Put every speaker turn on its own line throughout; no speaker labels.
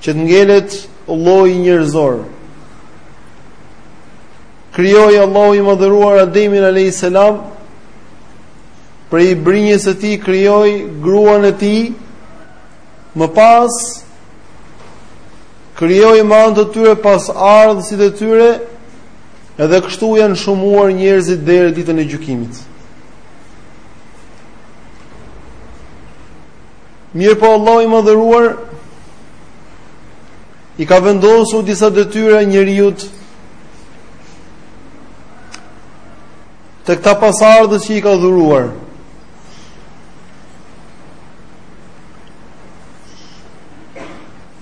Që të ngelet lloji njerëzor. Krijoi Allahu i madhëruar Ademin alayhis salam prej brinjës së tij krijoi gruan e tij më pas krijoi me anë të tyre pasardhësit e tyre edhe kështu janë shumuar njerëzit deri ditën e gjykimit. Mirëpo Allahu i Madhëruar i ka vendosur disa detyra njeriut te këta pasardhës që i ka dhuruar.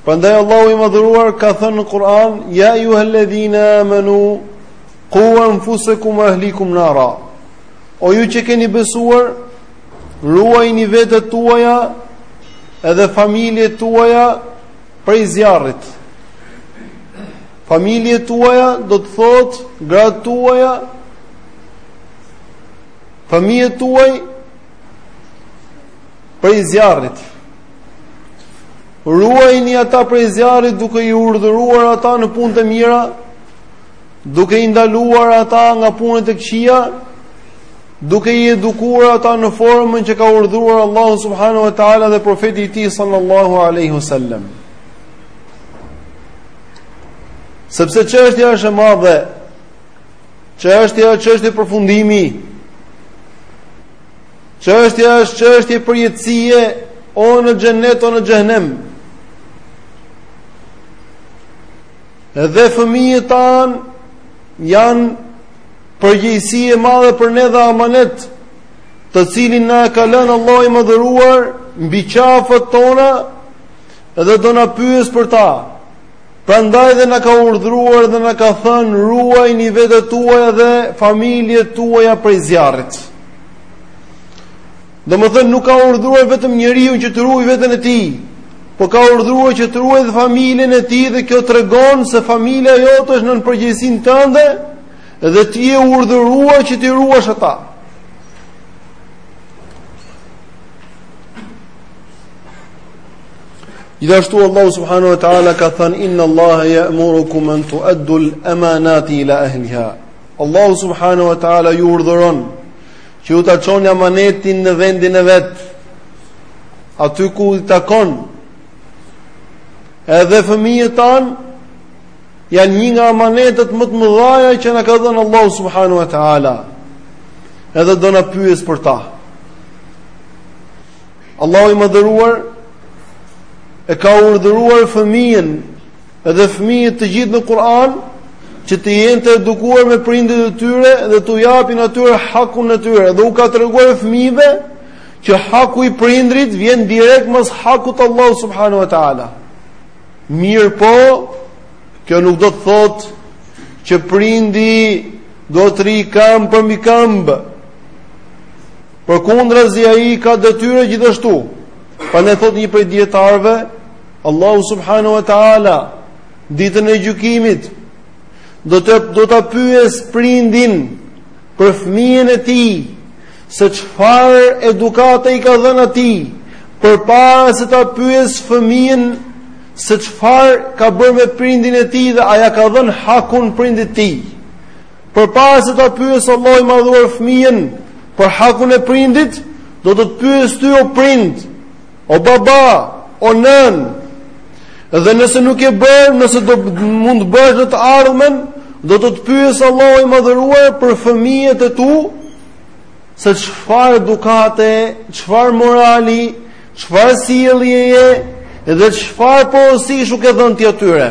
Prandaj Allahu i madhëruar ka thënë në Kur'an, "Ya ayyuhalladhina amanu qu anfusakum wa ahlikum nara." O ju që keni besuar, Ruajini vetet tuaja edhe familjet tuaja prej zjarrit. Familjet tuaja do të thotë gratë tuaja fëmijët tuaj prej zjarrit. Ruajini ata prej zjarrit duke i urdhëruar ata në punë të mira, duke i ndaluar ata nga punët e këqija, duke i edukuar ata në formën që ka urdhëruar Allahu subhanahu wa taala dhe profeti i tij sallallahu alaihi wasallam. Sepse çështja është e madhe. Çështja është çështje përfundimi. Çështja është çështje përjetësie o në xhenet o në xhehenem. Dhe fëmijët tanë janë Përgjegjësi e madhe për ne dhe amanet, të cilin na ka lënë Allahu i madhëruar mbi qafat tona dhe do na pyesë për ta. Prandaj dhe na ka urdhëruar dhe na ka thënë ruajini vetet tuaja dhe familjet tuaja prej zjarrit. Domethënë nuk ka urdhruar vetëm njeriun që të ruajë veten e tij, po ka urdhruar që të ruajë dhe familjen e tij. Dhe kjo tregon se familja jote është nën përgjegjësinë tënde Dhe ti je urdhëruar që t'i ruash ata. Gjithashtu Allahu subhanahu wa taala ka thënë inna Allaha ya'murukum an tu'addu al-amanati ila ahliha. Allahu subhanahu wa taala ju urdhëron që ju ta çoni amanetin në vendin e vet. Aty ku i takon. Edhe fëmijët tanë Janë një nga amanetet më të mëdha që na ka dhënë Allahu subhanahu wa taala. Edhe do na pyes për ta. Allahu i madhëruar e ka urdhëruar fëmijën edhe fëmijët të gjithë në Kur'an që të jenë të edukuar me prindit e tyre dhe t'u japin atyre hakun e tyre. Dhe u ka treguar fëmijëve që haku i prindrit vjen direkt mas hakut të Allahut subhanahu wa taala. Mirpo, kjo nuk do të thotë që prindi do të rri këmbë për mbi këmbë. Përkundrazi ai ka detyrë gjithashtu. Prandaj thotë një prej dijetarëve, Allahu subhanahu wa taala ditën e gjykimit do të do ta pyes prindin për fëmijën e tij se çfarë edukate i ka dhënë atij, përpara se ta pyes fëmijën se çfarë ka bërë me prindin e tij dhe a ia ka dhënë hakun prindit të tij. Përpara se ta pyes Allahu i madhëruar fëmijën për hakun e prindit, do të të pyes ty o prind, o baba, o nënë, dhe nëse nuk je bërë, nëse do mund të bëhesh në të ardhmen, do të të pyes Allahu i madhëruar për fëmijët e tu, se çfarë edukate, çfarë morali, çfarë sjelljeje dhe çfarë porosish u ke dhënë ti atyre.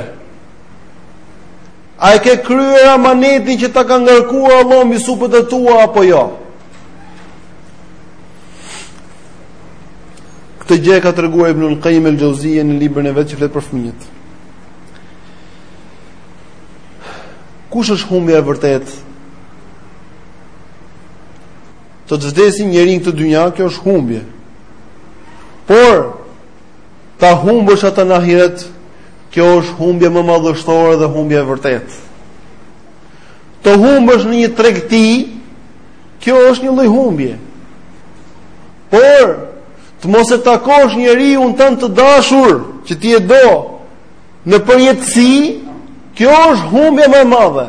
A e ke kryer amanetin që ta ka ngarkuar Allahu mbi supet e tua apo jo? Këtë gjë e ka treguar Ibn al-Qayyim al-Jauziyja në librin e vet që flet për fëmijët. Kush është humbja e vërtetë Të të vdesë një njeri në këtë dynja, kjo është humbje. Por, ta humbësh atë në ahiret, kjo është humbje më madhështore dhe humbje e vërtetë. Të humbësh në një tregti, kjo është një lloj humbje. Por, të mos e takosh njeriun tënd të dashur, që ti e do, Në përjetësi, kjo është humbje më e madhe.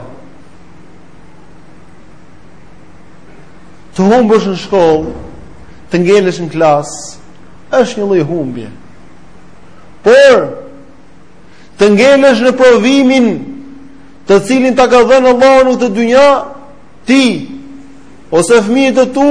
Të humbësh në shkollë, të ngelesh në klasë, është një lloj humbje. Por të ngelesh në provimin të cilin ta ka dhënë Allahu në këtë dynja, ti ose fëmijët e tu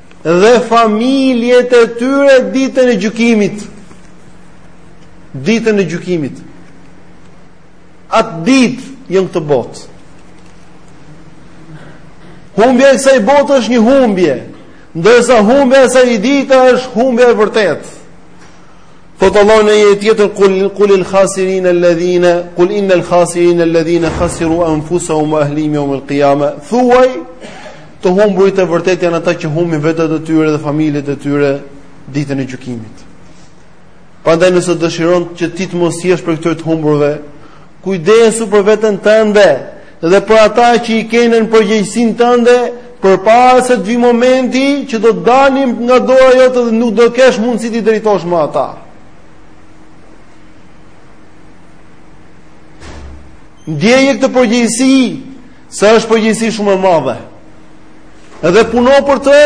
dhe familjet e tyre ditën e gjykimit. Ditën e gjykimit. Atë ditë jo në këtë botë. Humbja e kësaj bote është një humbje, ndërsa humbja e asaj dite është humbja e vërtetë. Thot Allah në ajet tjetër, kul, kul inel khasirin eledhine, kul inel khasirine eledhine, khasiru anfusahum ue ahlihim jeumel kijame, thuaj të humburit e vërtet janë ata që humbin vetet e tyre dhe familjet e tyre ditën e gjykimit. Pandaj nëse dëshiron që ti të mos jesh prej këtyre të humburve, kujdesu për veten tënde, dhe për ata që i ke nën përgjegjësinë tënde, përpara se të vijë momenti që do të dalin nga dora jote dhe nuk do kesh mundësi t'i drejtosh më ata. Ndjeje këtë përgjegjësi, se është përgjegjësi shumë e madhe. Edhe puno për të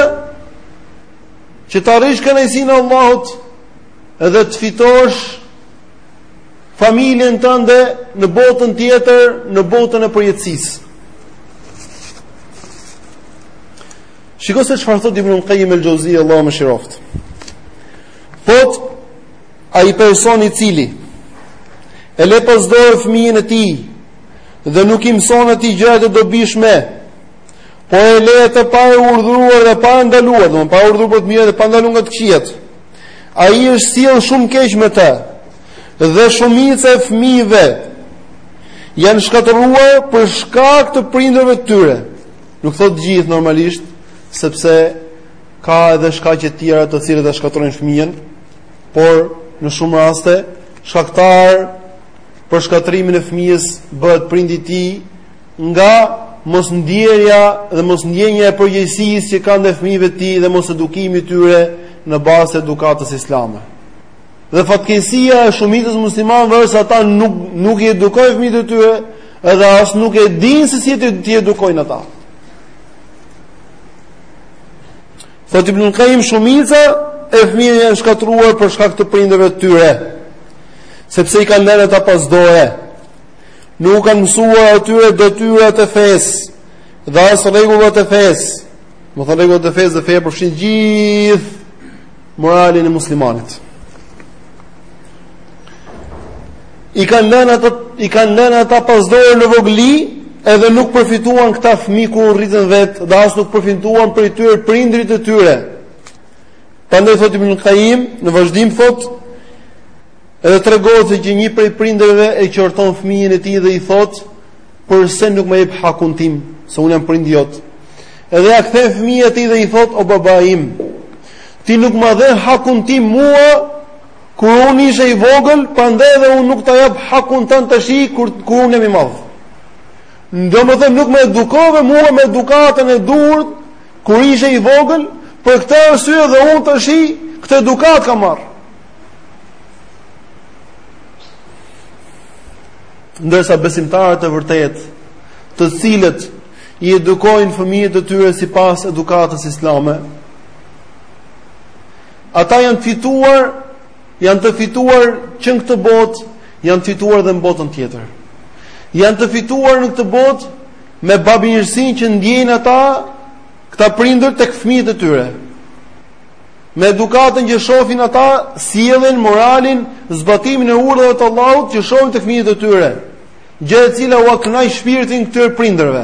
që të arrish kënaqësinë e Allahut, edhe të fitosh familjen tënde në botën tjetër, në botën e përjetësisë. Shiko se çfarë thotë Ibn Qayyim el-Jauzije, Allahu e mëshiroftë. Thot ai person i cili e le pas dore fëmijën e tij dhe nuk i mëson atij gjërat e dobishme, por e le atë pa e urdhëruar dhe pa ndaluar, domthonë pa urdhëruar për të mirë dhe pa ndaluar nga të këqijat, Ai është sjellë shumë keq me të. Dhe shumica e fëmijëve janë shkatërruar për shkak të prindërve të tyre. Nuk thotë të gjithë normalisht, sepse ka edhe shkaqe të tjera të cilat e shkatërrojnë fëmijën, por në shumë raste shkaktar për shkatërrimin e fëmijës bëhet prindi i ti, tij nga mosndjerja dhe mosndjenja e përgjegjësisë që ka ndaj fëmijëve të tij dhe mosedukimi i tyre në bazë të edukatës islame. Dhe fatkeqësia e shumicës muslimanëve është se ata nuk nuk i edukojnë fëmijët e tyre, edhe as nuk e dinë se si t'i edukojnë ata. Thotë Ibn Qayyim shumica e fëmijëve janë shkatërruar për shkak të prindërve të tyre, sepse i kanë lënë ata pas dore. Nuk u kanë mësuar atyre detyrat e fesë dhe as rregullat e fesë. Domethënë rregullat e fesë dhe feja përfshin gjithë moralin e muslimanit. I kanë lënë ata i kanë lënë ata pas dore në vogëli, edhe nuk përfituan këta fëmijë kur u rritën vetë, dhe as nuk përfituan prej tyre prindërit e tyre. Prandaj thotë Ibn Qayyim në vazhdim thotë Edhe tregohet se që një prej prindërve e qorton fëmijën e tij dhe i thotë, "Përse nuk ma jep hakun tim, se unë jam prindi jot?" Edhe ia kthen fëmija e tij dhe i thotë, "O baba im, ti nuk ma dhe hakun tim mua kur unë isha i vogël, prandaj edhe unë nuk ta jap hakun tënd tashi kur kur unë jam i madh." Domethënë nuk më edukove mua me edukatën e duhur kur isha i vogël, për këtë arsye edhe unë tashi këtë edukatë kam marrë. Ndërsa besimtarët e vërtetë, të cilët i edukojnë fëmijët e tyre sipas edukatës islame, ata janë të fituar, janë të fituar që në këtë botë, janë të fituar dhe në botën tjetër. Janë të fituar në këtë botë me bamirësinë që ndjejnë ata këta prindër tek fëmijët e tyre. Me edukatën që shohin ata, sjelljen, moralin, zbatimin e urdhrave të Allahut që shohin tek fëmijët e tyre, gjë e cila ua kënaq shpirtin këtyre prindërve,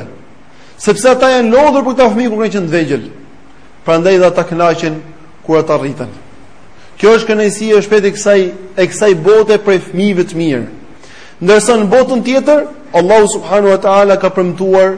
sepse ata janë lodhur për këta fëmijë kur kanë qenë të vegjël. Prandaj ata kënaqen kur ata rriten. Kjo është kënaqësia e shpejtë e kësaj e kësaj bote prej fëmijëve të mirë. Ndërsa në botën tjetër, Allahu subhanahu wa taala ka premtuar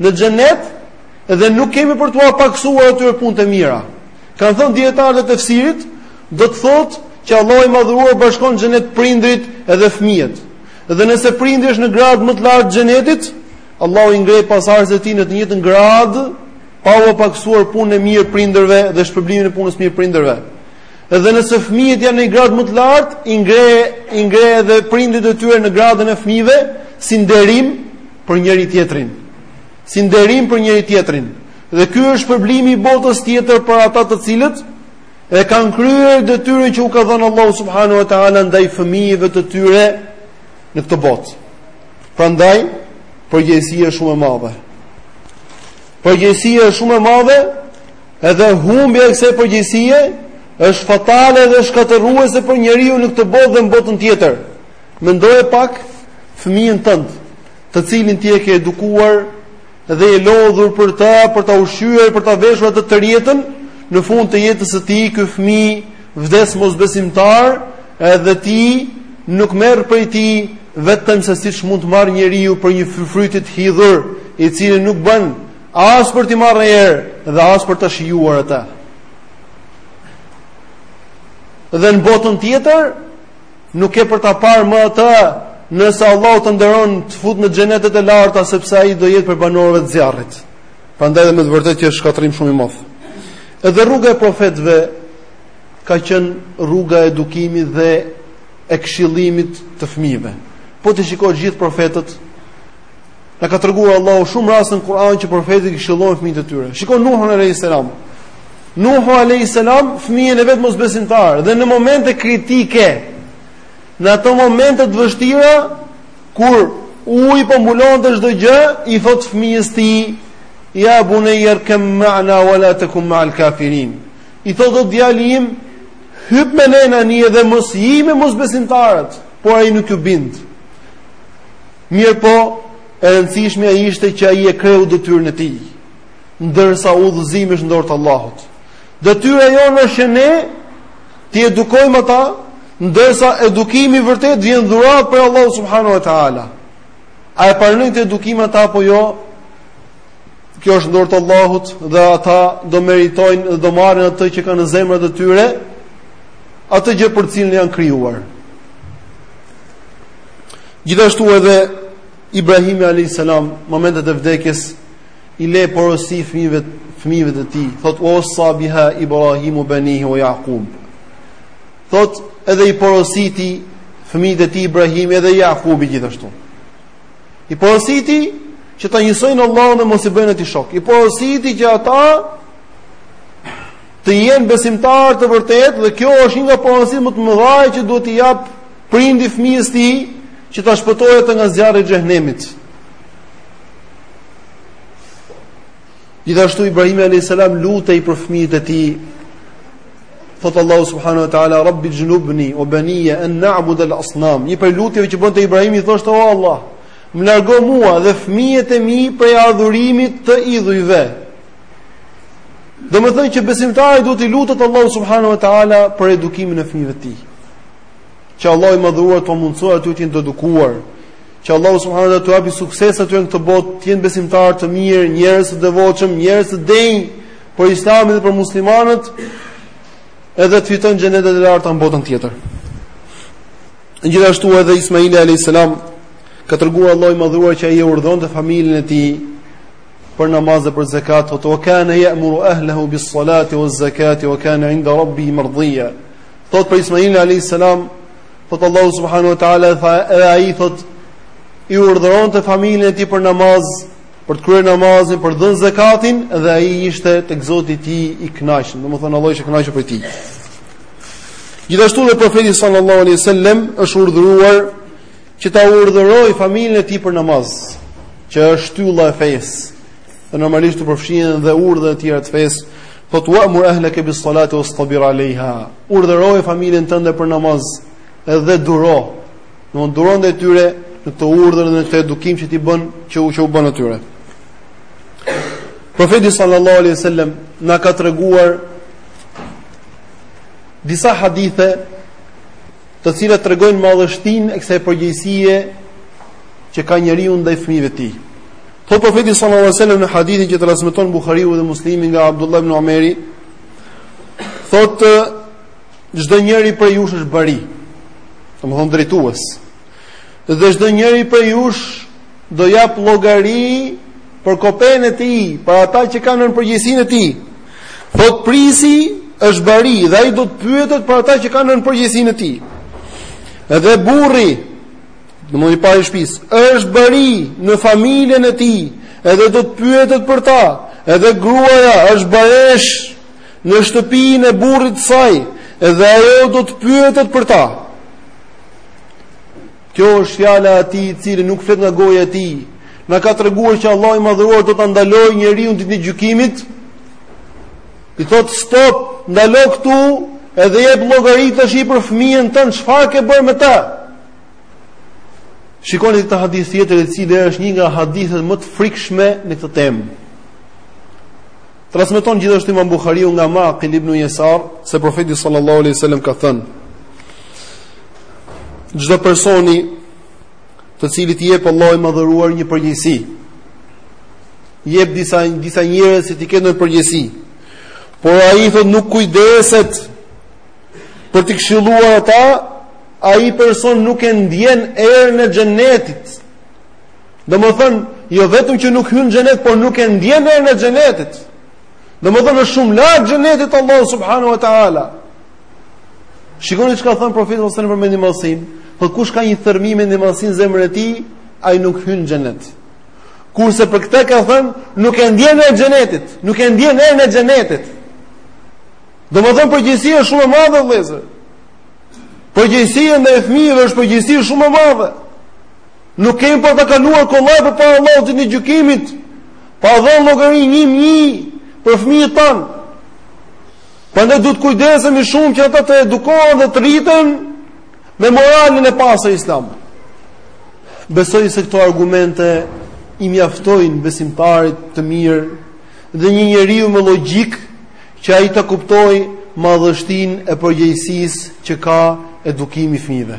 në xhenet dhe nuk kemi për t'ua pakësuar atyre punët e mira. Kanë thënë dijetarët e tefsirit, do të thotë që Allahu i madhëruar bashkon në xhenet prindërit edhe fëmijët. Dhe nëse prindi është në gradë më të lartë xhenetit, Allahu i ngre pasardhësit e tij në të njëjtën gradë, pa ua pakësuar punën e mirë prindërve dhe shpërblimin e punës së mirë prindërve. Edhe nëse fëmijët janë në gradë më të lartë, i ngre i ngre edhe prindërit e tyre në gradën e fëmijëve si nderim për njëri tjetrin, si nderim për njëri tjetrin. Dhe ky është shpërblimi i botës tjetër për ata të cilët e kanë kryer detyrën që u ka dhënë Allahu subhanahu wa taala ndaj fëmijëve të tyre në këtë botë. Prandaj përgjegjësia është shumë e madhe. Përgjegjësia është shumë e madhe, edhe humbja e kësaj përgjegjësie është fatale dhe shkatërruese për njeriun në këtë botë dhe në botën tjetër. Mendoje pak fëmijën tënd, të cilin ti e ke edukuar dhe je lodhur për të, për ta ushqyer, për ta veshur a të tjera, në fund të jetës së tij ky fëmijë vdes mosbesimtar, edhe ti nuk merr prej tij vetëm se siç mund të marrë njeriu prej një fryti të hidhur, i cili nuk bën as për t'i marrë erë dhe as për ta shijuar atë. Dhe në botën tjetër, Nuk ke për ta parë më atë, nëse Allahu të nderon të fut në xhenetet e larta sepse ai do jetë prej banorëve të zjarrit. Prandaj edhe me të vërtetë që është shkatërrim shumë i madh. Edhe rruga e profetëve ka qenë rruga e edukimit dhe e këshillimit të fëmijëve. Po t'i shikosh gjithë profetët, Na ka treguar Allahu shumë raste në Kur'an që profetët i këshillojnë fëmijët e tyre. Shikoni Nuhun alayhis salam. Nuhu alayhis salam fëmijën e vet mosbesimtar dhe në momente kritike, në ato momente të vështira kur uji po mbulonte çdo gjë, i thot fëmijës tij, ja bunayya rkam ma'ana wala takum ma'al kafirin. I thot o djali im, hyp me ne në anije dhe mos ji me mosbesimtarët, por ai nuk iu bind. Mirëpo, e rëndësishmja ishte që ai e kreu detyrën e tij, ndërsa udhëzimi është në dorë të Allahut. Detyra jonë është që ne t'i edukojmë ata, ndërsa edukimi i vërtetë vjen dhuratë prej Allahut subhanahu wa taala. A e pranojnë këtë edukim ata apo jo? Kjo është në dorë të Allahut dhe ata do meritojnë dhe do marrin atë që kanë në zemrat e tyre, atë gjë për cilën janë krijuar. Gjithashtu edhe Ibrahimi alayhis salam momentet e vdekjes i le porosi fëmijëve fëmijëve të tij, thot wa wassa biha Ibrahimu banihi wa Yaqub. Thot edhe i porositi fëmijët e tij Ibrahimi edhe Jakubi gjithashtu. I porositi që ta njësojnë Allahun dhe mos i bëjnë atij shok. I porositi që ata të jenë besimtarë të vërtetë dhe kjo është një nga porositë më të mëdha që duhet t'i jap prindi fëmijës të tij që ta shpëtojë atë nga zjarri i xhehenemit. Gjithashtu Ibrahim alayhis salam lutej për fëmijët e tij. Thot Allahu subhanahu wa taala rabbi jnubni wa baniya an na'bud al asnam. Një prej lutjeve që bënte Ibrahimi thoshte o Allah, më largo mua dhe fëmijët e mi prej adhurimit të idhujve. Domethënë që besimtari duhet t'i lutet Allahut subhanahu wa ta'ala për edukimin e fëmijëve të tij. Që Allahu i madhëruar t'u mundësojë atyre të jenë të edukuar, që Allahu subhanahu wa taala t'u japi sukses atyre në këtë botë, të jenë besimtarë të mirë, njerëz të devotshëm, njerëz të denjë, për islamin dhe për muslimanët, edhe të fitojnë xhenetet e larta në botën tjetër. Gjithashtu edhe Ismaili a.s. ka treguar Allahu i madhëruar që ai e urdhëronte familjen e tij, për namaz dhe për zakat, thotë, wa kane ja'muru ahlehu bis salati waz zakati, wa kane inda rabbihi merdhija, thot për Ismailin alayhis salam thot Allahu subhanahu wa taala tha edhe ai thot i urdhëronte familjen e tij për namaz për të kryer namazin për të dhënë zakatin dhe ai ishte tek Zoti i tij i kënaqshëm domethënë Allahu ishte i kënaqur prej tij gjithashtu dhe profeti sallallahu alaihi wasallam është urdhëruar që ta urdhërojë familjen e tij për namaz që është shtylla e fesë dhe normalisht këtu përfshihen dhe urdhrat e tjera të fesë Thot wa amur ahlaka bis salati wastabir alejha. Urdhëroje familjen tënde për namaz dhe duro. Domethënë duro ndaj tyre në këtë urdhër dhe në këtë edukim që ti bën që u që u bën atyre. Profeti sallallahu alaihi wasallam na ka treguar disa hadithe të cilat tregojnë madhështinë e kësaj përgjegjësie që ka njeriu ndaj fëmijëve të tij. Thot profeti sallallahu alajhi wasallam në hadithin që transmeton Buhariu dhe Muslimi nga Abdullah ibn Omeri thotë çdo njëri prej jush është bari. Domthon drejtues. Dhe çdo njëri prej jush do jap llogari për kopenë e tij, për ata që kanë nën përgjegjësinë e tij. Thot prijësi është bari dhe ai do të pyetet për ata që kanë nën përgjegjësinë e tij. Edhe burri, domthonë i pari i shtëpis, është bari në familjen e tij, edhe do të pyetet për ta. Edhe gruaja është baresh në shtëpinë e burrit të saj, edhe ajo do të pyetet për ta. Kjo është fjala e atij i cili nuk flet nga goja e tij. Na ka treguar që Allahu i madhëruar do ta ndalojë njeriun ditën e gjykimit. I thot stop, ndalo këtu, edhe jep llogari tashi për fëmijët tan, çfarë ke bërë me ta? Shikoni këtë hadith tjetër i cili është një nga hadithet më të frikshme në këtë temë. Transmeton gjithashtu Imam Buhariu nga Maqil ibn Yasar se profeti sallallahu alaihi wasallam ka thënë: Çdo personi të cilit i jep Allahu i madhëruar një përgjegjësi, jep disa disa njerëz që t'i ketë nën përgjegjësi. Por ai thot nuk kujdeset për t'i këshilluar ata, ai person nuk e ndjen erën e xhenetit. Domethënë, jo vetëm që nuk hyn në xhenet, por nuk e ndjen erën e xhenetit. Domethënë është shumë larg xhenetit të Allahut subhanahu wa taala. Shikoni çka thënë profeti sallallahu alajhi wasallam për mendjemadhësinë, po kush ka një thërrmijë mendjemadhësi në zemrën e tij, ai nuk hyn në xhenet. Kurse për këtë ka thën, nuk e ndjen erën e xhenetit, nuk e ndjen erën e xhenetit. Domethënë përgjegjësia është shumë e madhe vëllezër. Përgjegjësia ndaj fëmijëve është përgjegjësi shumë e madhe. Nuk kemi për të kaluar kollaj përpara Allahut ditën e gjykimit, pa dhënë llogari një më një për fëmijët tanë. Prandaj duhet kujdesemi shumë që ata të edukohen dhe të rriten me moralin e pastër islam. Besoj se këto argumente i mjaftojnë besimtarit të mirë dhe një njeriu me logjik që ai ta kuptojë madhështinë e përgjegjësisë që ka edukimi i fëmijëve.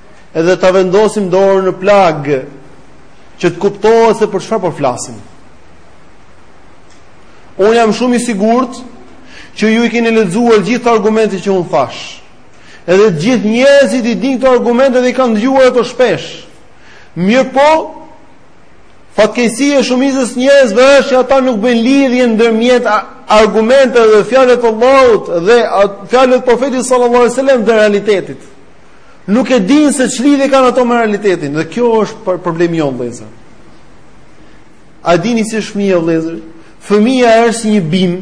edhe ta vendosim dorën në plagë që të kuptohet se për çfarë po flasim. Unë jam shumë i sigurt që ju i keni lexuar gjithë argumentet që unë thash. Edhe të gjithë njerëzit i dinë këto argumente dhe i kanë dëgjuar ato shpesh. Mirëpo, fatkeqësia e shumicës së njerëzve është që ata nuk bëjnë lidhjen ndërmjet argumenteve dhe fjalëve të Allahut dhe fjalëve të profetit sallallahu alajhi wasallam dhe realitetit. Nuk e dinë se ç'lidhje kanë ato me realitetin dhe kjo është problemi jonë vëllezër. A dini si është fëmija vëllezër? Fëmija është si një bim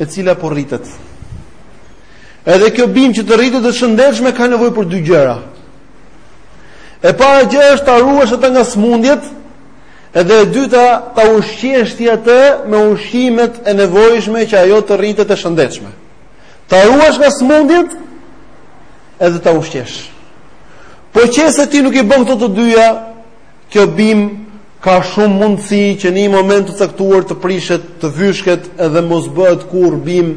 e cila po rritet. Edhe kjo bim që të rritet e shëndetshme ka nevojë për dy gjëra. E para gjë është ta ruash atë nga smundjet, edhe e dyta ta ushqesh ti atë me ushqimet e nevojshme që ajo të rritet e shëndetshme. Ta ruash nga smundjet edhe ta ushqesh. Po qe se ti nuk i bën këto të dyja, kjo bim ka shumë mundësi që në një moment të caktuar të prishet, të vyshket edhe mos bëhet kurrë bim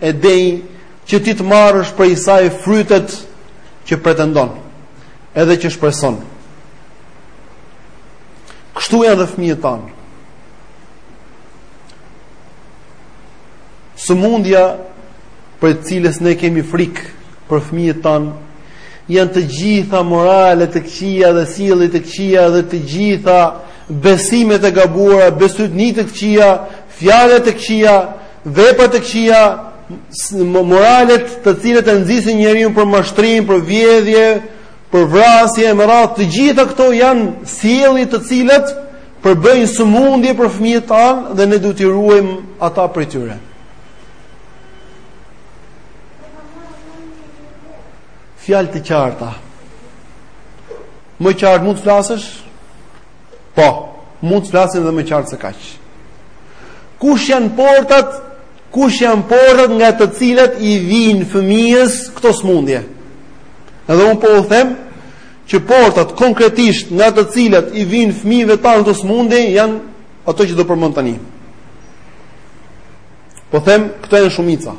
e denj që ti të marrësh prej saj frytet që pretendon, edhe që shpreson. Kështu janë dhe fëmijët tanë. Sëmundja prej të cilës ne kemi frikë për fëmijët tanë janë të gjitha moralet e këqija dhe sjelljet e këqija dhe të gjitha besimet e gabuara, besëtytnitë e këqija, fjalët e këqija, veprat e këqija, moralet të cilat e nxisin njeriun për mashtrim, për vjedhje, për vrasje e me radhë, të gjitha këto janë sjellje të cilat përbëjnë sëmundje për fëmijët tanë dhe ne duhet t'i ruajmë ata prej tyre. Fjalë të qarta. Më qartë mund të flasësh? Po, mund të flasim edhe më qartë se kaq. Kush janë portat Kush janë portat nga të cilat i vijnë fëmijës këto sëmundje? Edhe un po u them që portat konkretisht nga të cilat i vijnë fëmijëve tanë këto sëmundje janë ato që do përmend tani. Po them, këto janë shumica.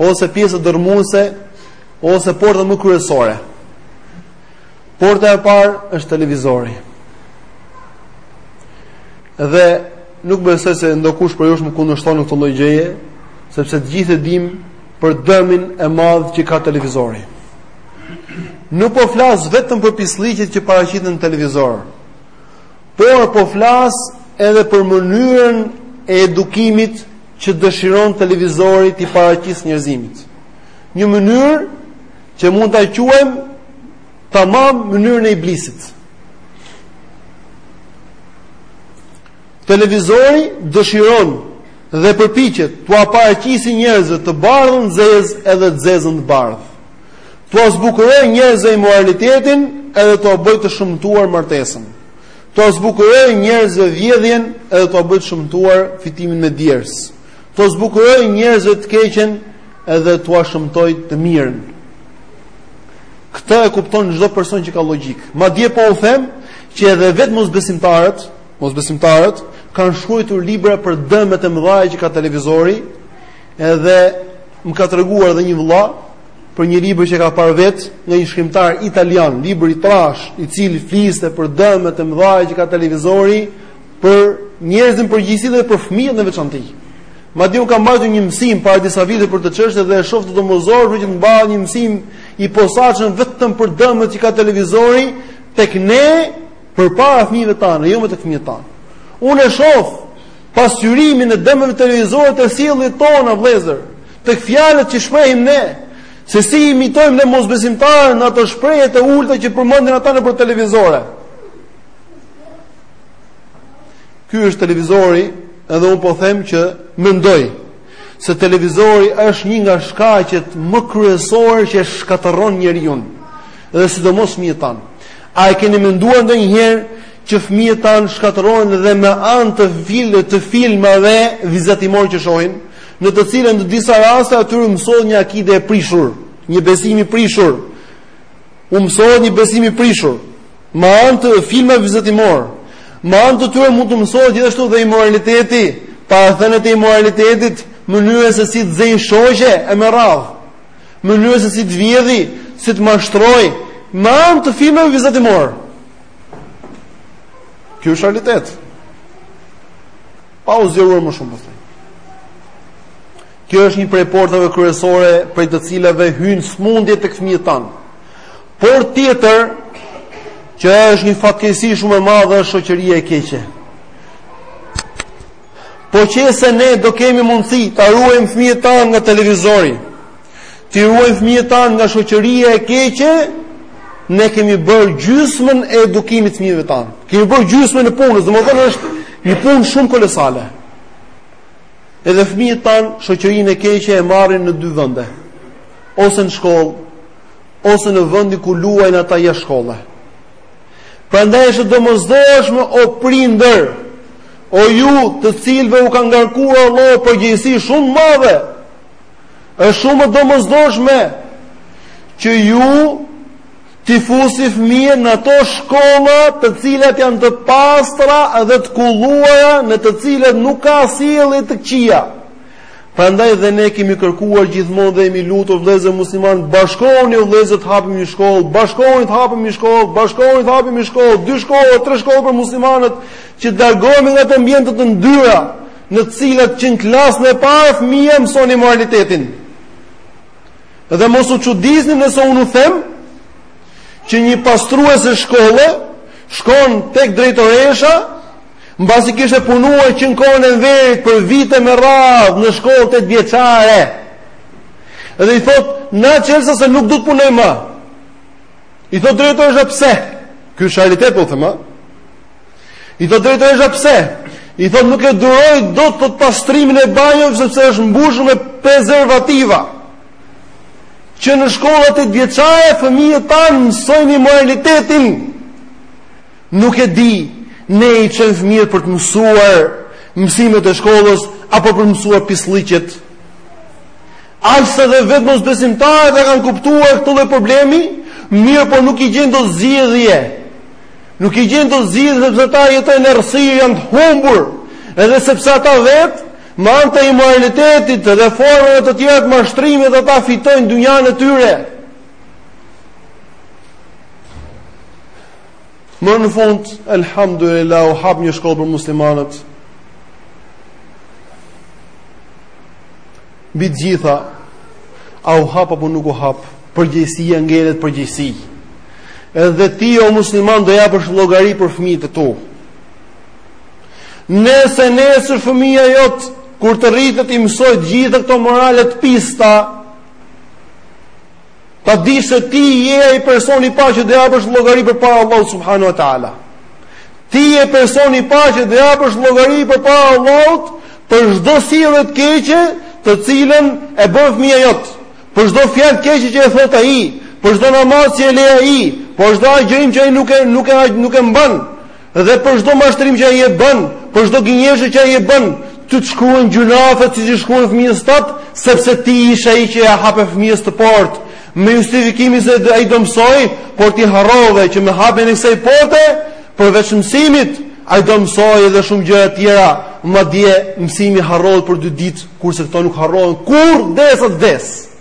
Ose pjesa dërrmuese, ose portat më kryesore. Porta e parë është televizori. Dhe nuk besoj se ndokush prej jush më kundërshton në këtë lloj gjëje, sepse të gjithë e dimë për dëmin e madh që ka televizori. Nuk po flas vetëm për pislliqet që paraqiten në televizor, por po flas edhe për mënyrën e edukimit që dëshiron televizori t'i paraqisë njerëzimit. Një mënyrë që mund ta quajmë tamam mënyrën e iblisit. Televizori dëshiron dhe përpiqet t'ua paraqisi njerëzve të bardhën zez edhe të zezën të bardhë. T'ua zbukuroj njerëzve imoralitetin edhe t'ua bëj të shëmtuar martesën. T'ua zbukuroj njerëzve vjedhjen edhe t'ua bëj të shëmtuar fitimin me djersë. T'ua zbukuroj njerëzve të keqen edhe t'ua shëmtoj të mirën. Këtë e kupton çdo person që ka llogjikë. Madje po u them që edhe vetë mosbesimtarët, mosbesimtarët kanë shkruajtur libra për dëmet e mëdha që ka televizori, edhe më ka treguar dhe një vëlla për një libër që ka parë vetë nga një shkrimtar italian, libër i trashë, i cili fliste për dëmet e mëdha që ka televizori, për njerëzit në përgjithësi dhe për fëmijët në veçanti. Madje unë kam mbajtur një mësim para disa viteve për këtë çështje dhe e shoh të domosdoshmë që të mbaj një mësim të posaçëm vetëm për dëmet që ka televizori tek ne përpara fëmijëve tanë, jo më tek fëmijët tanë. Unë e shoh pasqyrimin e dëmeve të televizorit te sjelljet tona vëllezër, tek fjalët që shprehim ne, se si imitojmë ne mosbesimtarët në ato shprehje të ulta që përmendin ata nëpër televizore. Ky është televizori, edhe unë po them që mendoj se televizori është një nga shkaqet më kryesore që e shkatërron njeriun dhe sidomos fëmijët tanë. A e keni menduar ndonjëherë që fëmijët tanë shkatërrohen dhe me anë të filmave vizatimorë që shohin, në të cilën në disa raste atyre u mësohet një akide e prishur, një besim i prishur. U mësohet një besim i prishur. Me anë të filmave vizatimorë, me anë të tyre mund t'u mësohet gjithashtu dhe imoraliteti, parathëniet e imoralitetit, mënyra se si të zëjë shoqe e me radhë, mënyra se si të vjedhi, si të mashtroj, me anë të filmave vizatimorë. Kjo është realitet. Pa u zgjeruar më shumë pastaj. Kjo është një prej portave kryesore prej të cilave hyjnë smundje tek fëmijët tanë. Portë tjetër që është një fatkeqësi shumë e madhe është shoqëria e keqe. Po qe se ne do kemi mundësi t'i ruajmë fëmijët tanë nga televizori, t'i ruajmë fëmijët tanë nga shoqëria e keqe, ne kemi bërë gjysmën e edukimit të fëmijëve tanë. Kemi bërë gjysmën e punës, domethënë është një punë shumë kolosale. Edhe fëmijët tanë shoqërinë e keqe e marrin në dy vende, ose në shkollë, ose në vendin ku luajnë ata jashtë shkolle. Prandaj është e domosdoshme o prindër, o ju të cilëve u ka ngarkuar Allahu përgjegjësi shumë të madhe. Është shumë e domosdoshme që ju t'i fusni fëmijën në ato shkolla të cilat janë të pastra dhe të kulluara në të cilat nuk ka sjellje të këqija. Prandaj dhe ne kemi kërkuar gjithmonë dhe jemi lutur, vëllezër musliman, bashkohuni o vëllezër të hapim një shkollë, bashkohuni të hapim një shkollë, bashkohuni të hapim një shkollë, dy shkolla, tre shkolla për muslimanët që të largohemi nga ato ambiente të ndyra, në të cilat që në klasën e parë fëmija mëson imoralitetin. Dhe mos u çudisni nëse unë u them që një pastruese shkolle shkon tek drejtoresha Mbasi kishte punuar që në kohën e Enverit për vite me radhë në shkollë tetëvjeçare. Dhe i thot, "Na çelsa se nuk du të punoj më." I thot drejtoresha pse? Ky është realitet po them, a? I thot drejtoresha pse? I thot nuk e duroj dot thot pastrimin e banjove sepse është mbushur me prezervativa. Që në shkolla tetëvjeçare fëmijët tanë mësojnë imoralitetin. Nuk e di, ne i çojmë fëmijët për të mësuar mësimet e shkollës apo për të mësuar pisllëqet? Aq sa dhe vetë mosbesimtarët e kanë kuptuar këtë lloj problemi, mirëpo nuk i gjejnë dot zgjidhje. Nuk i gjejnë dot zgjidhje sepse ata jetojnë në errësirë, janë të humbur. Edhe sepse ata vetë me anë të imoralitetit dhe formave të tjera të mashtrimit ata fitojnë dynjanë e tyre. Më në fund, elhamdulillah, u hap një shkollë për muslimanët. Mbi të gjitha, a u hap apo nuk u hap, përgjegjësia ngelet përgjegjësi. Edhe ti o musliman do japësh llogari për fëmijët e tu. Nëse nesër fëmija jot kur të rritet i mësoi të gjitha këto morale të pista, Ta dish se ti je ai personi i parë që do japësh llogari përpara Allahut subhanahu wa taala. Ti je personi i parë që do japësh llogari përpara Allahut për çdo sjellje të keqe, të cilën e bën fëmija jot. Për çdo fjalë të keqe që e thot ai, për çdo namaz që e le ai, për çdo agjërim që ai nuk e nuk e nuk e mban. Dhe për çdo mashtrim që ai e bën, për çdo gënjeshtër që ai e bën, ty të shkruhen gjunafet siç i shkruhen fëmijës tënd, sepse ti ishe ai që ia hape fëmijës atë portë. Me justifikimin se ai do mësoj, por ti harrove që me hapjen e kësaj porte, përveç mësimit, ai do mësoj edhe shumë gjëra të tjera, madje mësimi harrohet për dy ditë, kurse këto nuk harrohen kurrë derisa të vdes.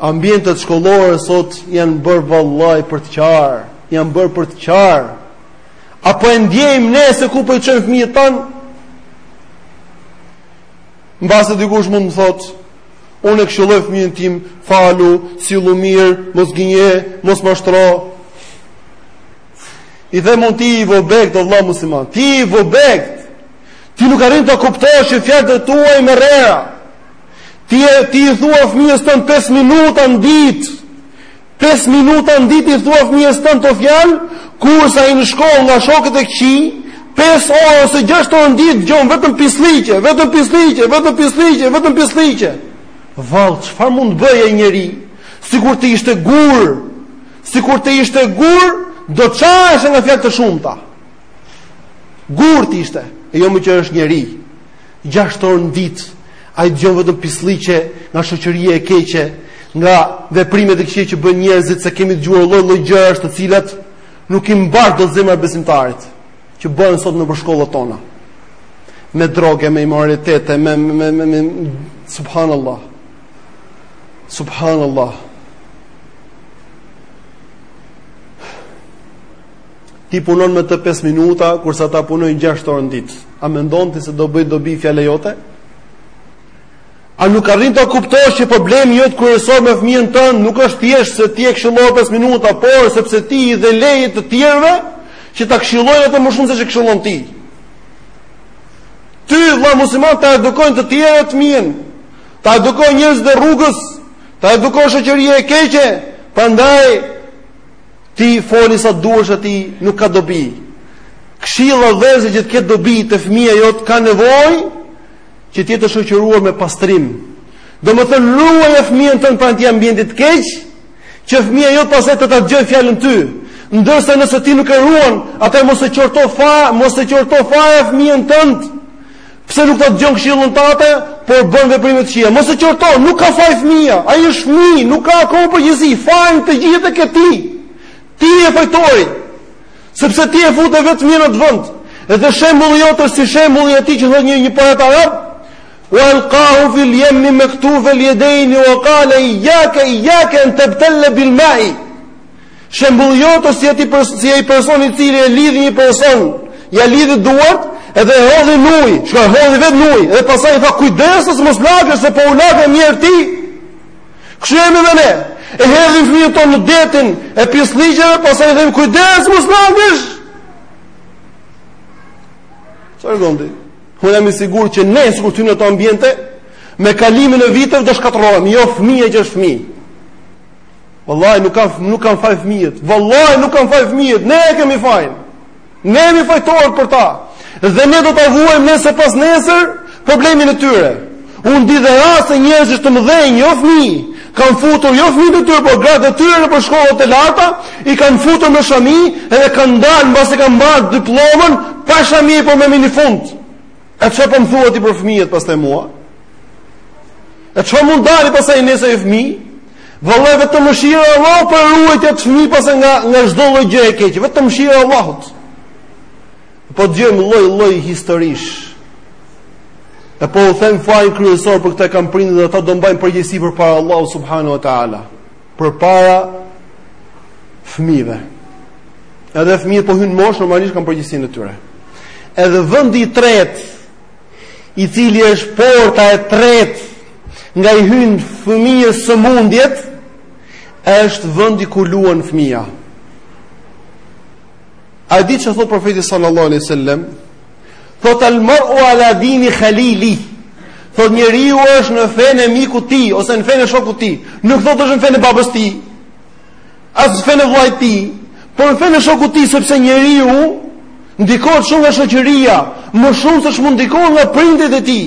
Ambientet shkollore sot janë bërë vallahi për të qarë, janë bërë për të qarë. Apo e ndjejmë ne se ku po i çojmë fëmijët tanë? Mbase dikush mund të thotë, unë e këshilloj fëmijën tim, falu, sillu mirë, mos gënje, mos mashtro. I themi, ti i vobekt, o vlla musliman, ti i vobekt, ti nuk arrin ta kuptosh që fjalët e tua i merr era. Ti, ti i thua fëmijës tënd 5 minuta në ditë. 5 minuta në ditë i thua fëmijës tënd ato fjalë, kurse ai në shkollë nga shokët e këqij, 5 orë ose 6 orë në ditë dëgjon vetëm pislliqe, vetëm pislliqe, vetëm pislliqe, vetëm pislliqe. Vallë, çfarë mund të bëjë ai njeri? Sikur të ishte gur, sikur të ishte gur, do çaheshe nga fjalë të shumta. Gur të ishte, e jo më që është njeri. gjashtë orë në ditë, ai dëgjon vetëm pislliqe nga shoqëria e keqe, nga veprimet e këqija që bëjnë njerëzit, se kemi dëgjuar lloj-lloj gjërash të cilat nuk i mbar dot zemra e besimtarit, që bëhen sot nëpër shkollat tona. Me drogë, me imoralitete, me me me, me subhanallahu. Subhanallahu. ti punon me të 5 minuta, kurse ata punojnë 6 orë në ditë. A mendon ti se do bëj dobi fjala jote? A nuk arrin ta kuptosh që problemi jot kryesor me fëmijën tënd nuk është thjesht se ti e këshillon 5 minuta, por sepse ti i dhe leje të tjerëve që ta këshillojnë atë më shumë se çka këshillon ti. Ty vëlla musliman ta edukojnë të tjerët fëmijën, ta edukojnë njerëzit e rrugës, ta edukon shoqëria e keqe, prandaj Ti foli sa duash atij, nuk ka dobi. Këshilla vëzë që të ketë dobi te fëmija jot ka nevojë që të jetë e shoqëruar me pastrim. Domethën ruaje fëmijën tënd prej atij ambientit të keq, që fëmija jot pastaj të ta dëgjojë fjalën ty. Ndërsa nëse ti nuk e ruan, atëherë mos e qorto fa, mos e qorto fare fëmijën tënd. Pse nuk ta dëgjon këshillën tate, por bën veprime të këqija? Mos e qorto, nuk ka faj fëmija. Ai është fëmijë, nuk ka akoma përgjegjësi. Fajin të gjithë e ke ti. Ti je fajtori. Sepse ti e fute vetë fëmijën në atë vend. Edhe shembulli jot është si shembulli i atij që thotë një një poet arab, "Wa alqahu fil yammi maktuf al yadayn wa qala iyyaka iyyaka an tabtalla bil ma'i." Shembulli jot është si ai person i cili e lidh një person, ja lidh duart edhe e hodhi në ujë, e hodhi vetë në ujë, edhe pastaj i tha kujdes se mos lagesh se po u lage mjerë ti. Kështu jemi dhe ne. E hedhim fëmijët tanë në detin e pislliqeve, pastaj i themi kujdes se mos lagesh. Çfarë ndodhi? Unë jam i sigurt që ne sikur të rrimë në ato ambiente me kalimin e viteve do shkatërrohemi, jo fëmija që është fëmijë. Vëllaj, nuk kanë nuk kanë faj fëmijët. Vëllaj, nuk kanë faj fëmijët. Ne e kemi fajin. Ne jemi fajtorë për ta. Dhe ne do ta vuajmë nëse pasnesër problemin e tyre. Unë di dhe raste njerëzish të mëdhenj, jo fëmijë, kanë futur jo fëmijët e tyre, por gratë e tyre nëpër shkolla të larta, i kanë futur me shami dhe kanë dalë mbasi kanë marrë diplomën pa shami po me minifund. E çfarë po më thua ti për fëmijët pastaj mua? E çfarë mund dali pastaj nesër ai fëmijë? Vëlla vetëm mëshira e Allahut po e ruajti atë fëmijë pastaj nga çdo lloj gjë e keqe, vetëm mëshira e Allahut. E po dëgjojmë lloj lloj historish. E po u them fajin kryesor për këtë kanë prindërit dhe ata do mbajnë përgjegjësi përpara Allahut subhanahu wa taala. përpara fëmijëve. Edhe fëmijët po hynë në moshë, normalisht kanë përgjegjësinë e tyre. Edhe vendi i tretë, i cili është porta e tretë, nga i hyjnë fëmijës sëmundjet, është vendi ku luan fëmija. A e di ça thotë profeti sallallahu alejhi ue selem, Thotë al mar'u ala dini khalili. Thotë njeriu është në fenë e mikut tij ose në fenë e shokut tij. Nuk thotë është në fenë e babës tij. As në fenë e vllajt tij, por në fenë e shokut tij sepse njeriu ndikohet shumë nga shoqëria, më shumë se ç'mund ndikohet nga prindërit e tij.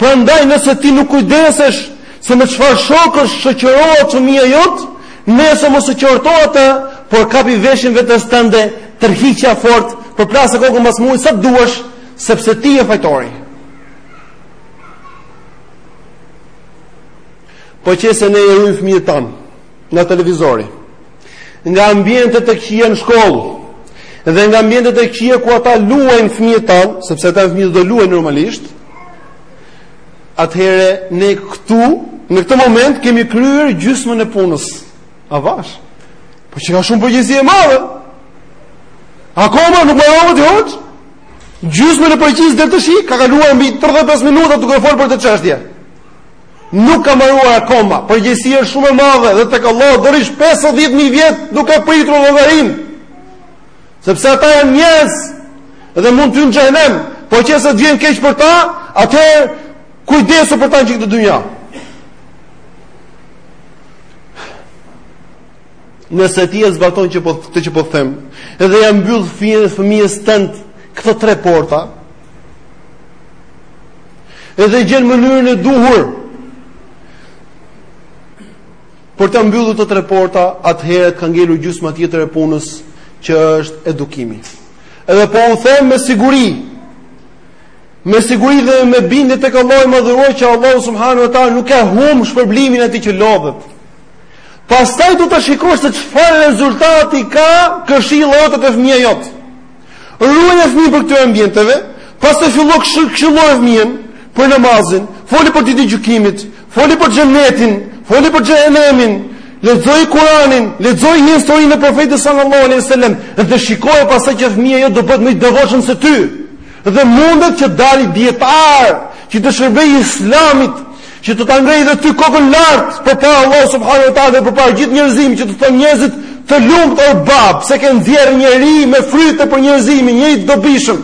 Prandaj nëse ti nuk kujdesesh se me çfarë shokësh shoqërohet fëmija jote, nesër mos e qorto atë, por kapi veshin vetes tënde, tërhiqe fort, përplase kokën mbas murit sa të duash, sepse ti je fajtori. Po qe se ne i ruajmë fëmijët tanë nga televizori, nga ambientet e këqija në shkollë dhe nga ambientet e këqija ku ata luajnë fëmijët tanë, sepse ata fëmijët do luajnë normalisht, atëherë ne këtu në këtë moment kemi kryer gjysmën e punës. Avash. Po qenka shumë përgjegjësi e madhe. Akoma nuk mbarove ti hoxhë? Gjysmën e përgjegjësisë deri tashi, ka kaluar mbi 35 minuta duke folë për këtë çështje. Nuk ka mbaruar akoma. Përgjegjësia është shumë e madhe dhe tek Allahu do rrish 50000 vjet duke pritur llogarin. Sepse ata janë njerëz dhe mund të hyjnë në xhehenem, po qe se të vjen keq për ta, atëherë kujdesu për ta në këtë dynja. Nëse ti e zbaton që po këtë që po them, edhe ia mbyll fëmijës tënd këto tre porta, Edhe gjen mënyrën e duhur për t'ia mbyllur këto tre porta, atëherë ka ngelur gjysma tjetër e punës që është edukimi. Edhe po ju them me siguri, me siguri dhe me bindje tek Allahu i madhëruar që Allahu subhanahu wa taala nuk e humb shpërblimin e atij që lodhet. Pastaj do ta shikosh se çfarë rezultati ka këshilla jote te fëmija jot. Ruaje fëmijën prej këtyre ambienteve, pastaj fillo këshilloje fëmijën për namazin, foli për ditën e gjykimit, foli për xhennetin, foli për xhehenemin, lexoji Kur'anin, lexoji historinë e profetit sallallahu alaihi wasallam dhe shikoje pastaj që fëmija jot do bëhet më i devotshëm se ty. Dhe mundet që të dali dijetar që t'i shërbejë islamit Që ty ta ngrejë dhe ty kokën lart përpara Allahu subhanahu wa taala dhe përpara gjithë njerëzimit që të thonë njerëzit të lumtë or bab, se ke nxjerrë njeri me fryte për njerëzimin, njeri të dobishëm.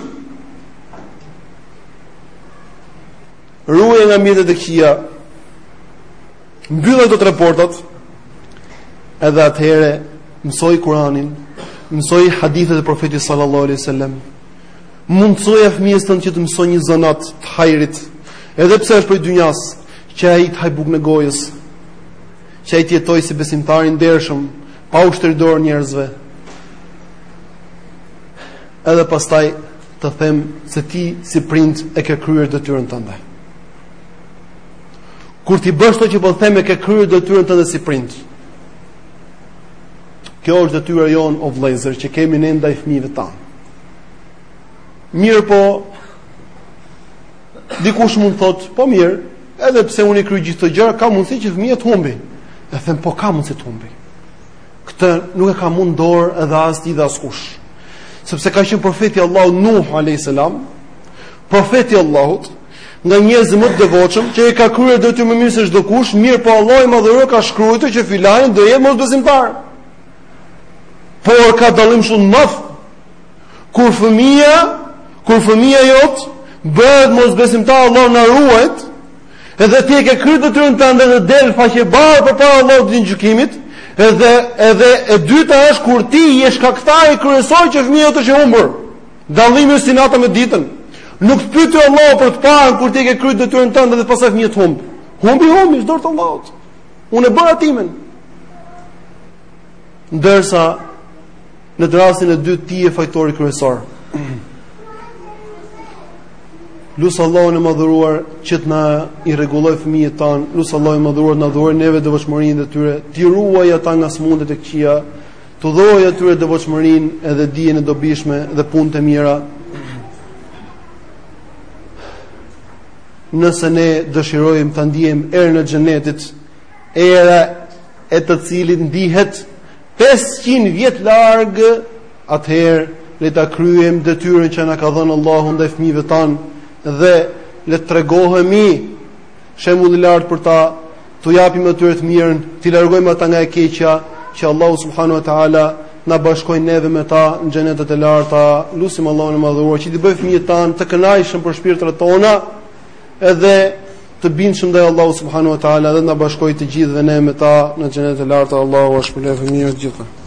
Ruaje nga mjetet e këqija. Mbyllja këto tre portat. Edhe atëherë mësoji Kur'anin, mësoji hadithet e profetit sallallahu alaihi wasallam. Mundësoja fëmijës tënd që të mësojë një zanat të hajrit, edhe pse është prej dynjas, që ai të hajë bukën e gojës, që ai të jetojë si besimtar i ndershëm, pa iu shtrirë dorë njerëzve. Edhe pastaj të them se ti si prind e ke kryer detyrën tënde. Kur t'i bësh këto që po them e ke kryer detyrën tënde si prind. Kjo është detyra jonë o vëllezër që kemi ne ndaj fëmijëve tanë. Mirëpo dikush mund të thotë, po mirë, edhe pse unë i kryj gjithë këto gjëra, ka mundësi që fëmija të humbi. E them, po ka mundësi të humbi. Këtë nuk e ka unë në dorë edhe as ti dhe askush. Sepse ka qenë profeti i Allahut Nuh alayhis salam, profeti i Allahut, nga njerëzit më të devotshëm që e ka kryer detyrën më mirë se çdokush, mirëpo Allahu i madhëruar ka shkruar që filani do jetë mosbesimtar. Por ka dallim shumë të madh Kur fëmija, kur fëmija jot, bëhet mosbesimtar, Allahu na ruajt, edhe ti e ke kryt detyrën tënde dhe del faqebardhë përpara Allahut Ditën e Gjykimit, edhe, edhe e dyta është kur ti je shkaktari kryesor që fëmija jot është i humbur, dallimi është si nata me ditën, nuk të pyet Allah për të parën kur ti e ke kryt detyrën tënde dhe pastaj fëmija të humbë. Humbi, humbi, është n'dorë të Allahut. Unë e bëra timen. Ndërsa, Në rastin e dytë ti je fajtori kryesor. Lus Allahun e madhëruar që të na i rregullojë fëmijët tanë, lus Allahun e madhëruar të na dhurojë neve devotshmërinë dhe atyre, t'i ruajë ata nga sëmundjet e këqija, t'u dhurojë atyre devotshmërinë edhe dijen e dobishme dhe punët e mira. Nëse ne dëshirojmë të ndiejmë erën e xhenetit, era e të cilit ndihet pesëqind vjet larg, atëherë le ta kryejmë detyrën që na ka dhënë Allahu ndaj fëmijëve tanë dhe le të tregohemi shembull i lartë për ta, t'u japim atyre të mirën, t'i largojmë ata nga e keqja, që Allahu subhanahu wa taala të na bashkojë neve me ta në xhenetet e larta. Lusim Allahun e madhëruar që t'i bëjë fëmijët tanë të kënaqshëm për shpirtrat tona, edhe të bindshëm ndaj Allahut subhanahu wa taala dhe të na bashkojë të gjithëve ne me ta në xhenetet e larta Allahu ua shpërbleftë me të mirat të gjitha